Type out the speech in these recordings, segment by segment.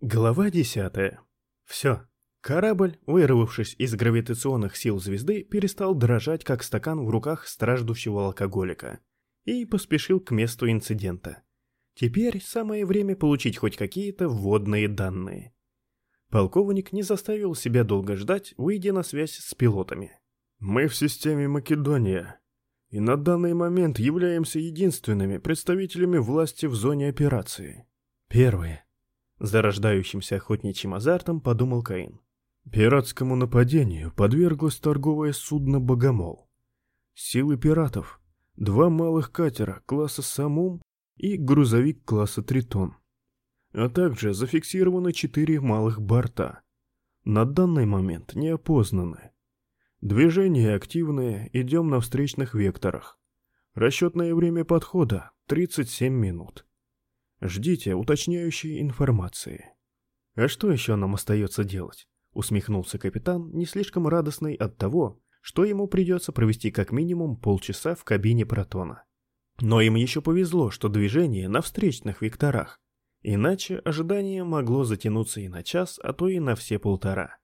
Глава 10. Все. Корабль, вырвавшись из гравитационных сил звезды, перестал дрожать, как стакан в руках страждущего алкоголика, и поспешил к месту инцидента. Теперь самое время получить хоть какие-то вводные данные. Полковник не заставил себя долго ждать, выйдя на связь с пилотами. «Мы в системе Македония, и на данный момент являемся единственными представителями власти в зоне операции». Первые Зарождающимся охотничьим азартом подумал Каин. Пиратскому нападению подверглось торговое судно «Богомол». Силы пиратов. Два малых катера класса «Самум» и грузовик класса «Тритон». А также зафиксированы четыре малых борта. На данный момент не опознаны. Движения активные, идем на встречных векторах. Расчетное время подхода — 37 минут. Ждите уточняющей информации. А что еще нам остается делать? Усмехнулся капитан, не слишком радостный от того, что ему придется провести как минимум полчаса в кабине Протона. Но им еще повезло, что движение на встречных векторах. Иначе ожидание могло затянуться и на час, а то и на все полтора.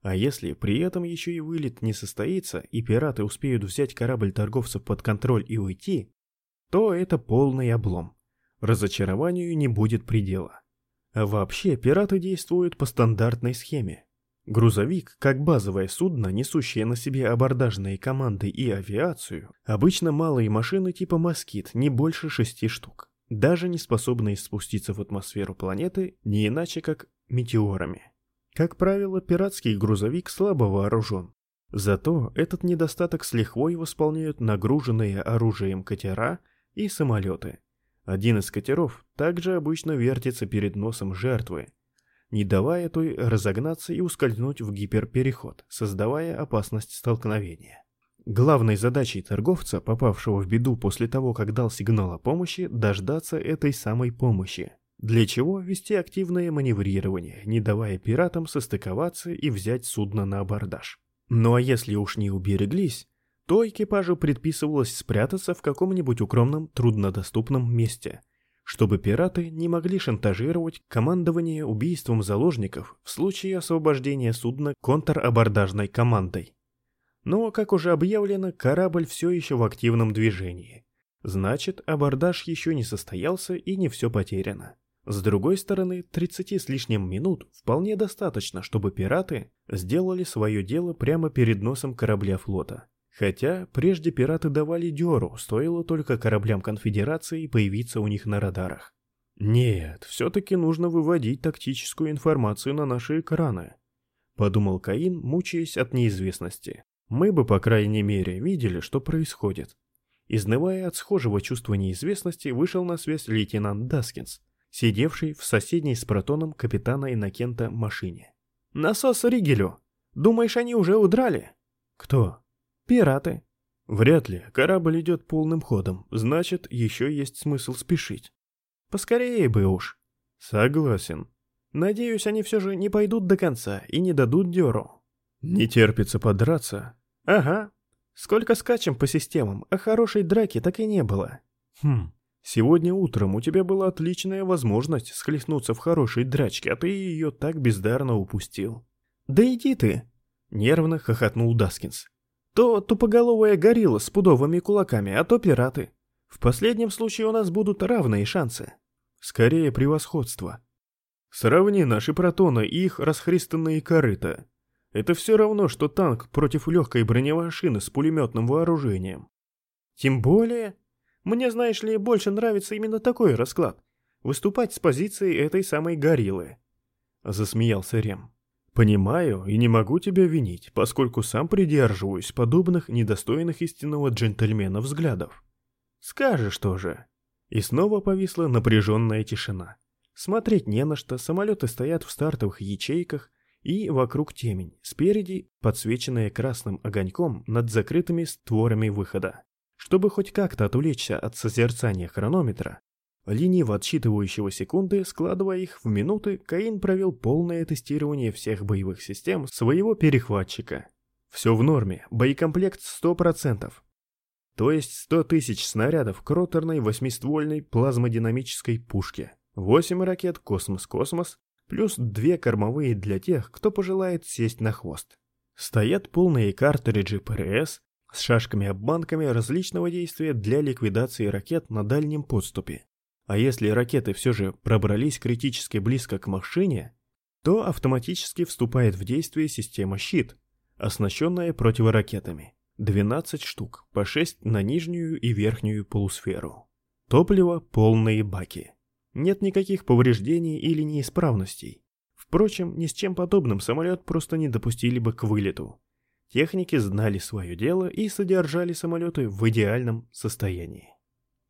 А если при этом еще и вылет не состоится, и пираты успеют взять корабль торговцев под контроль и уйти, то это полный облом разочарованию не будет предела. А вообще пираты действуют по стандартной схеме. Грузовик, как базовое судно, несущее на себе абордажные команды и авиацию, обычно малые машины типа «Москит», не больше шести штук, даже не способные спуститься в атмосферу планеты не иначе как метеорами. Как правило, пиратский грузовик слабо вооружен. Зато этот недостаток с лихвой восполняют нагруженные оружием катера и самолеты – один из катеров также обычно вертится перед носом жертвы, не давая той разогнаться и ускользнуть в гиперпереход, создавая опасность столкновения. Главной задачей торговца, попавшего в беду после того, как дал сигнал о помощи, дождаться этой самой помощи, для чего вести активное маневрирование, не давая пиратам состыковаться и взять судно на абордаж. Ну а если уж не убереглись, то экипажу предписывалось спрятаться в каком-нибудь укромном, труднодоступном месте, чтобы пираты не могли шантажировать командование убийством заложников в случае освобождения судна контрабордажной командой. Но, как уже объявлено, корабль все еще в активном движении. Значит, абордаж еще не состоялся и не все потеряно. С другой стороны, 30 с лишним минут вполне достаточно, чтобы пираты сделали свое дело прямо перед носом корабля флота. Хотя прежде пираты давали дёру, стоило только кораблям конфедерации появиться у них на радарах. Нет, все-таки нужно выводить тактическую информацию на наши экраны. Подумал Каин, мучаясь от неизвестности. Мы бы, по крайней мере, видели, что происходит. Изнывая от схожего чувства неизвестности, вышел на связь лейтенант Даскинс, сидевший в соседней с протоном капитана Иннокента машине. «Насос Ригелю! Думаешь, они уже удрали?» «Кто?» Пираты. Вряд ли. Корабль идет полным ходом. Значит, еще есть смысл спешить. Поскорее бы уж. Согласен. Надеюсь, они все же не пойдут до конца и не дадут дёру. Не терпится подраться. Ага. Сколько скачем по системам, а хорошей драки так и не было. Хм. Сегодня утром у тебя была отличная возможность схлестнуться в хорошей драчке, а ты ее так бездарно упустил. Да иди ты. Нервно хохотнул Даскинс. То тупоголовая горилла с пудовыми кулаками, а то пираты. В последнем случае у нас будут равные шансы. Скорее превосходство. Сравни наши протоны и их расхристанные корыта. Это все равно, что танк против легкой бронемашины с пулеметным вооружением. Тем более, мне, знаешь ли, больше нравится именно такой расклад. Выступать с позиции этой самой гориллы. Засмеялся Рем. Понимаю и не могу тебя винить, поскольку сам придерживаюсь подобных недостойных истинного джентльмена взглядов. Скажешь тоже. И снова повисла напряженная тишина. Смотреть не на что, самолеты стоят в стартовых ячейках, и вокруг темень, спереди подсвеченная красным огоньком над закрытыми створами выхода. Чтобы хоть как-то отвлечься от созерцания хронометра, Лениво отсчитывающего секунды, складывая их в минуты, Каин провел полное тестирование всех боевых систем своего перехватчика. Все в норме, боекомплект 100%. То есть 100 тысяч снарядов к роторной восьмиствольной плазмодинамической пушке, 8 ракет «Космос-Космос», плюс две кормовые для тех, кто пожелает сесть на хвост. Стоят полные картриджи ПРС с шашками-обманками различного действия для ликвидации ракет на дальнем подступе. А если ракеты все же пробрались критически близко к машине, то автоматически вступает в действие система «Щит», оснащенная противоракетами. 12 штук, по 6 на нижнюю и верхнюю полусферу. Топливо – полные баки. Нет никаких повреждений или неисправностей. Впрочем, ни с чем подобным самолет просто не допустили бы к вылету. Техники знали свое дело и содержали самолеты в идеальном состоянии.